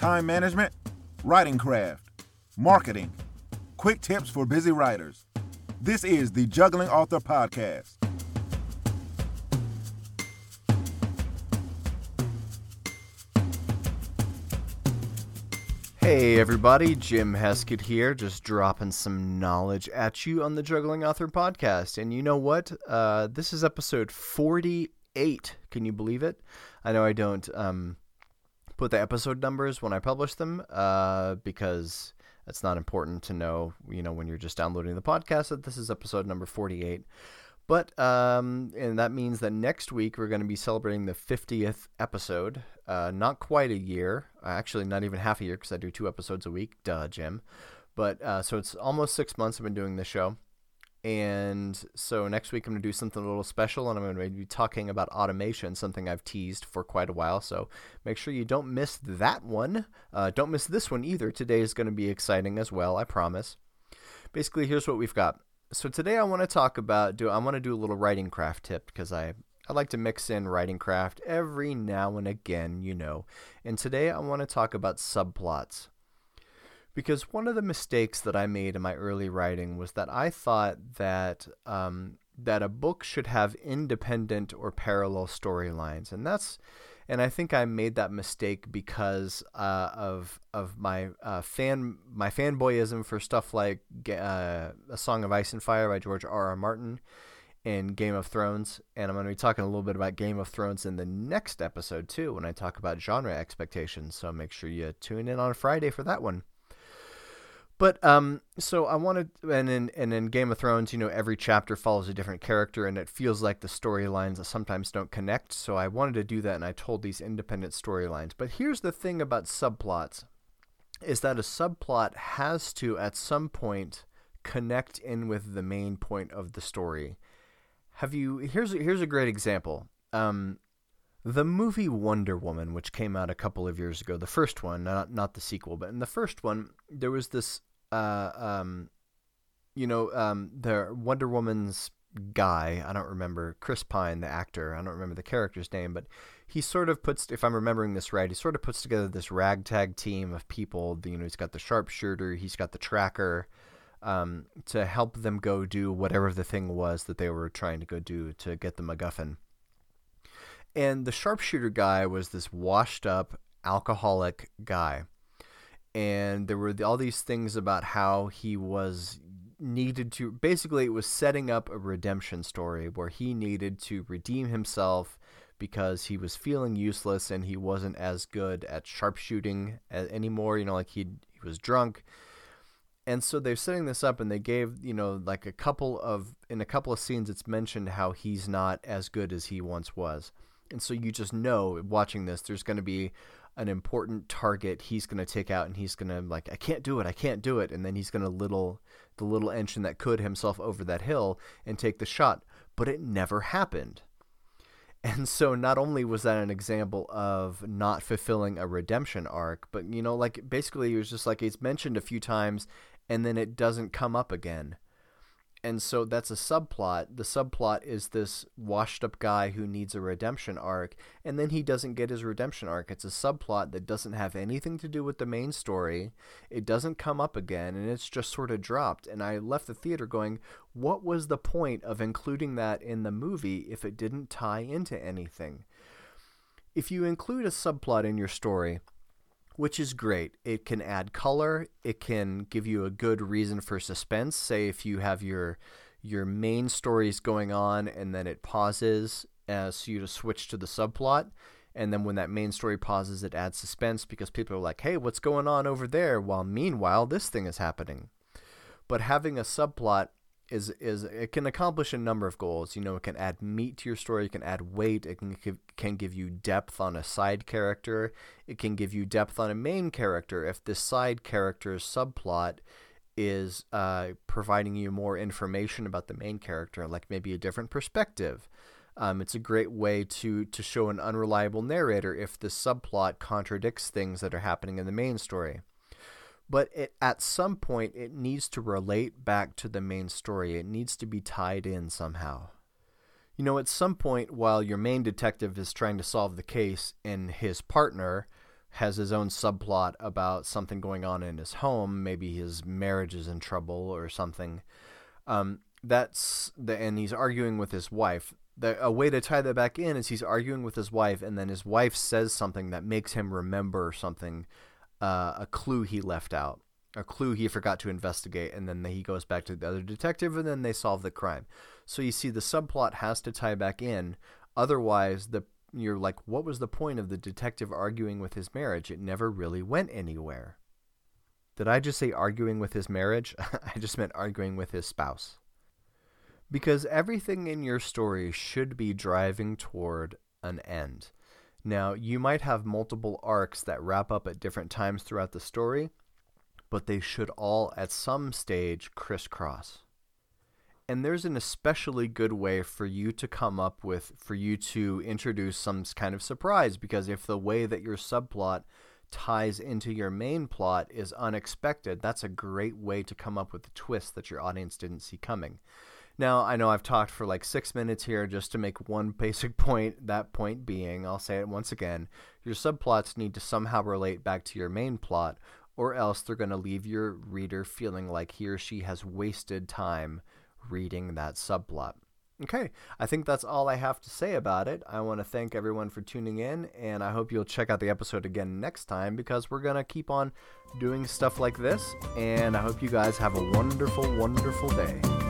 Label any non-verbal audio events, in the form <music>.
time management, writing craft, marketing, quick tips for busy writers. This is the Juggling Author Podcast. Hey everybody, Jim Heskett here, just dropping some knowledge at you on the Juggling Author podcast. And you know what? Uh, this is episode 48. Can you believe it? I know I don't um, put the episode numbers when I publish them uh, because it's not important to know, you know, when you're just downloading the podcast that this is episode number 48. But um, and that means that next week we're going to be celebrating the 50th episode. Uh, not quite a year, actually not even half a year because I do two episodes a week. Duh, Jim. But uh, so it's almost six months I've been doing this show, and so next week I'm going to do something a little special, and I'm going to be talking about automation, something I've teased for quite a while. So make sure you don't miss that one. Uh, don't miss this one either. Today is going to be exciting as well. I promise. Basically, here's what we've got so today I want to talk about do I want to do a little writing craft tip because I I like to mix in writing craft every now and again, you know. And today I want to talk about subplots. Because one of the mistakes that I made in my early writing was that I thought that um, that a book should have independent or parallel storylines, and that's and I think I made that mistake because uh, of of my uh, fan my fanboyism for stuff like uh, A Song of Ice and Fire by George R. R. Martin and Game of Thrones, and I'm going to be talking a little bit about Game of Thrones in the next episode too when I talk about genre expectations. So make sure you tune in on Friday for that one. But um, so I wanted, and in and in Game of Thrones, you know, every chapter follows a different character, and it feels like the storylines sometimes don't connect. So I wanted to do that, and I told these independent storylines. But here's the thing about subplots: is that a subplot has to, at some point, connect in with the main point of the story. Have you? Here's here's a great example. Um, the movie Wonder Woman, which came out a couple of years ago, the first one, not not the sequel, but in the first one, there was this uh, um, you know, um, the Wonder Woman's guy, I don't remember, Chris Pine, the actor, I don't remember the character's name, but he sort of puts, if I'm remembering this right, he sort of puts together this ragtag team of people. You know, he's got the sharpshooter, he's got the tracker, um, to help them go do whatever the thing was that they were trying to go do to get the MacGuffin. And the sharpshooter guy was this washed up alcoholic guy and there were all these things about how he was needed to basically it was setting up a redemption story where he needed to redeem himself because he was feeling useless and he wasn't as good at sharpshooting anymore you know like he he was drunk. And so they're setting this up and they gave you know like a couple of in a couple of scenes it's mentioned how he's not as good as he once was. And so you just know watching this there's going to be an important target he's going to take out and he's going to like I can't do it I can't do it and then he's going to little the little engine that could himself over that hill and take the shot. But it never happened. And so not only was that an example of not fulfilling a redemption arc but you know like basically it was just like it's mentioned a few times and then it doesn't come up again and so that's a subplot. The subplot is this washed up guy who needs a redemption arc, and then he doesn't get his redemption arc. It's a subplot that doesn't have anything to do with the main story. It doesn't come up again, and it's just sort of dropped. And I left the theater going, what was the point of including that in the movie if it didn't tie into anything? If you include a subplot in your story, which is great. It can add color. It can give you a good reason for suspense. Say if you have your your main stories going on and then it pauses as so you to switch to the subplot and then when that main story pauses it adds suspense because people are like hey what's going on over there while meanwhile this thing is happening but having a subplot is is it can accomplish a number of goals. You know, it can add meat to your story. It can add weight. It can give, can give you depth on a side character. It can give you depth on a main character if the side character's subplot is uh, providing you more information about the main character, like maybe a different perspective. Um, it's a great way to to show an unreliable narrator if the subplot contradicts things that are happening in the main story but it, at some point it needs to relate back to the main story. It needs to be tied in somehow. You know, at some point while your main detective is trying to solve the case and his partner, has his own subplot about something going on in his home. Maybe his marriage is in trouble or something. Um, that's the and he's arguing with his wife. The, a way to tie that back in is he's arguing with his wife, and then his wife says something that makes him remember something, uh, a clue he left out, a clue he forgot to investigate, and then he goes back to the other detective, and then they solve the crime. So you see, the subplot has to tie back in. Otherwise, the you're like, what was the point of the detective arguing with his marriage? It never really went anywhere. Did I just say arguing with his marriage? <laughs> I just meant arguing with his spouse. Because everything in your story should be driving toward an end. Now, you might have multiple arcs that wrap up at different times throughout the story, but they should all at some stage crisscross. And there's an especially good way for you to come up with for you to introduce some kind of surprise because if the way that your subplot ties into your main plot is unexpected that's a great way to come up with a twist that your audience didn't see coming now i know i've talked for like six minutes here just to make one <laughs> basic point that point being i'll say it once again your subplots need to somehow relate back to your main plot or else they're going to leave your reader feeling like he or she has wasted time reading that subplot. Okay, I think that's all I have to say about it. I want to thank everyone for tuning in, and I hope you'll check out the episode again next time because we're going to keep on doing stuff like this. And I hope you guys have a wonderful, wonderful day.